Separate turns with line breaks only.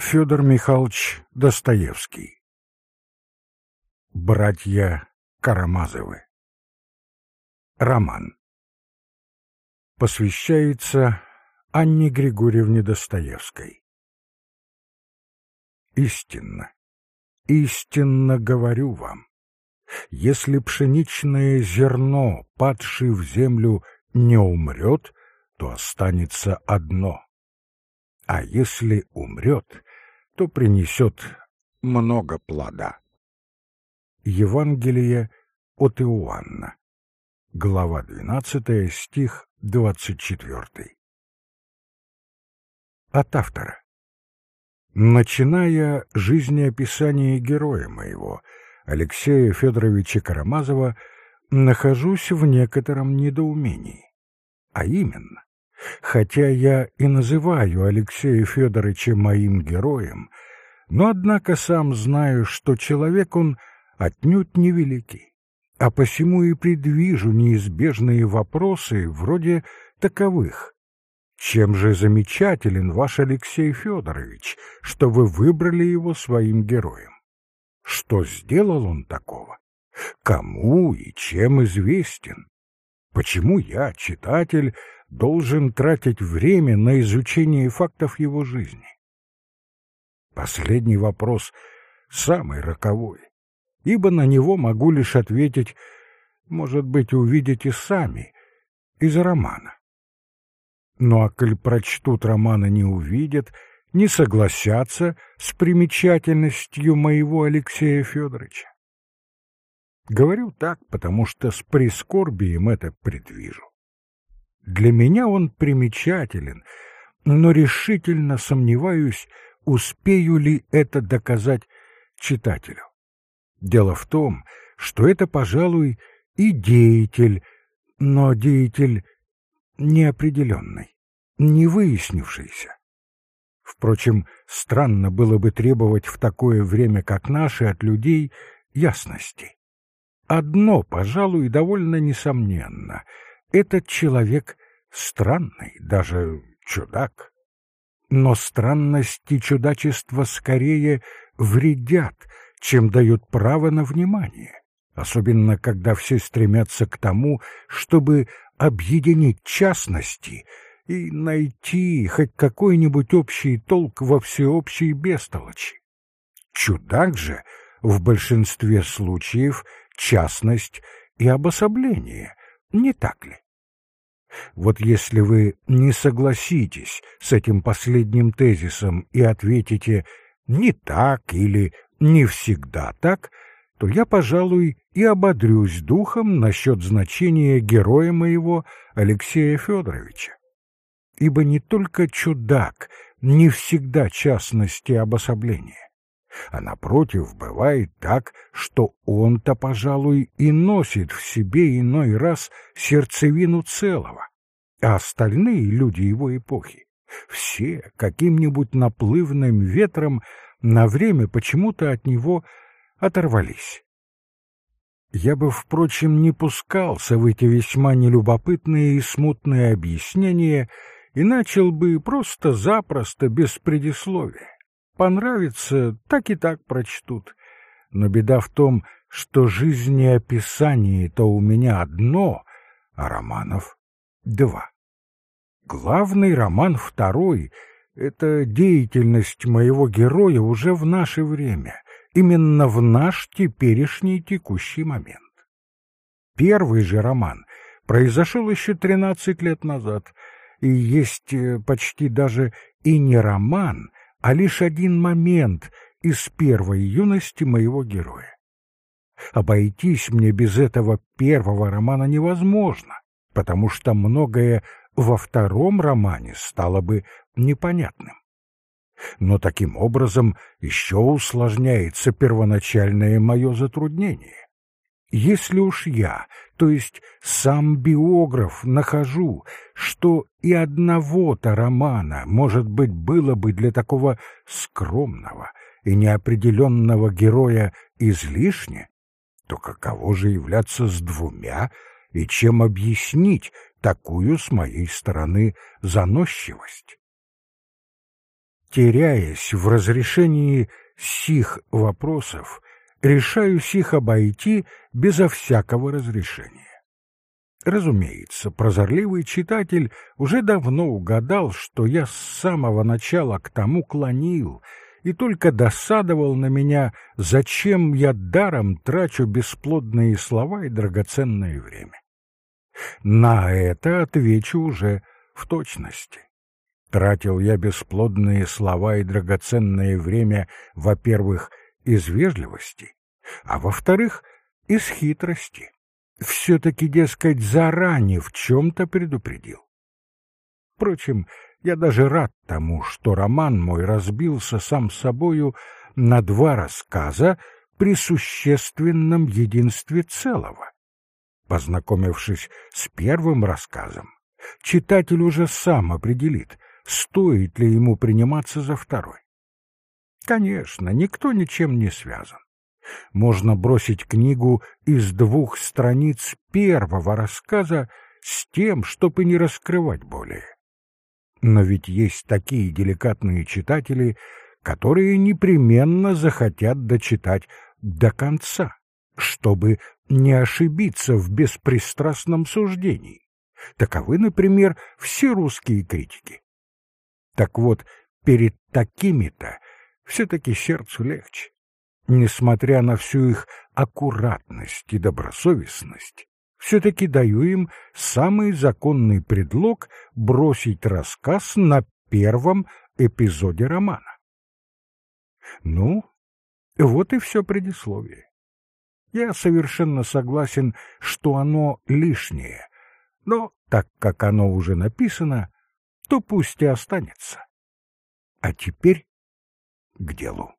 Федор Михайлович Достоевский. Братья Карамазовы. Роман. Посвящается Анне Григорьевне Достоевской. Истинно, истинно говорю вам, если пшеничное зерно, падшее в землю, не умрет, то останется одно. А если умрет, то принесет много плода. Евангелие от Иоанна, глава 12, стих 24. От автора. Начиная жизнеописание героя моего, Алексея Федоровича Карамазова, нахожусь в некотором недоумении. А именно, хотя я и называю Алексея Федоровича моим героем, но, однако, сам знаю, что человек он отнюдь невеликий, а посему и предвижу неизбежные вопросы вроде таковых. Чем же замечателен ваш Алексей Федорович, что вы выбрали его своим героем? Что сделал он такого? Кому и чем известен? Почему я, читатель, должен тратить время на изучение фактов его жизни? Последний вопрос самый роковой, ибо на него могу лишь ответить, может быть, увидите сами, из романа. Ну а коль прочтут романа не увидят, не согласятся с примечательностью моего Алексея Федоровича. Говорю так, потому что с прискорбием это предвижу. Для меня он примечателен, но решительно сомневаюсь, успею ли это доказать читателю. Дело в том, что это, пожалуй, и деятель, но деятель неопределенный, не выяснившийся. Впрочем, странно было бы требовать в такое время, как наше, от людей ясности. Одно, пожалуй, довольно несомненно. Этот человек странный, даже чудак. Но странность и чудачество скорее вредят, чем дают право на внимание, особенно когда все стремятся к тому, чтобы объединить частности и найти хоть какой-нибудь общий толк во всеобщей бестолочи. Чудак же в большинстве случаев частность и обособление, не так ли? Вот если вы не согласитесь с этим последним тезисом и ответите «не так» или «не всегда так», то я, пожалуй, и ободрюсь духом насчет значения героя моего Алексея Федоровича. Ибо не только чудак, не всегда частности обособления а напротив, бывает так, что он-то, пожалуй, и носит в себе иной раз сердцевину целого, а остальные люди его эпохи все каким-нибудь наплывным ветром на время почему-то от него оторвались. Я бы, впрочем, не пускался в эти весьма нелюбопытные и смутные объяснения и начал бы просто-запросто без предисловия понравится, так и так прочтут. Но беда в том, что жизнеописание-то у меня одно, а романов два. Главный роман второй — это деятельность моего героя уже в наше время, именно в наш теперешний текущий момент. Первый же роман произошел еще тринадцать лет назад, и есть э, почти даже и не роман, а лишь один момент из первой юности моего героя. Обойтись мне без этого первого романа невозможно, потому что многое во втором романе стало бы непонятным. Но таким образом еще усложняется первоначальное мое затруднение. Если уж я, то есть сам биограф, нахожу, что и одного-то романа, может быть, было бы для такого скромного и неопределенного героя излишне, то каково же являться с двумя и чем объяснить такую с моей стороны заносчивость? теряясь в разрешении сих вопросов, решаюсь их обойти безо всякого разрешения. Разумеется, прозорливый читатель уже давно угадал, что я с самого начала к тому клонил и только досадовал на меня, зачем я даром трачу бесплодные слова и драгоценное время. На это отвечу уже в точности. Тратил я бесплодные слова и драгоценное время, во-первых, из вежливости, а во-вторых, из хитрости. Все-таки, дескать, заранее в чем-то предупредил. Впрочем, я даже рад тому, что роман мой разбился сам собою на два рассказа при существенном единстве целого. Познакомившись с первым рассказом, читатель уже сам определит, стоит ли ему приниматься за второй. Конечно, никто ничем не связан. Можно бросить книгу из двух страниц первого рассказа с тем, чтобы не раскрывать более. Но ведь есть такие деликатные читатели, которые непременно захотят дочитать до конца, чтобы не ошибиться в беспристрастном суждении. Таковы, например, все русские критики. Так вот, перед такими-то все-таки сердцу легче. Несмотря на всю их аккуратность и добросовестность, все-таки даю им самый законный предлог бросить рассказ на первом эпизоде романа. Ну, вот и все предисловие. Я совершенно согласен, что оно лишнее, но так как оно уже написано, то пусть и останется. А теперь к делу.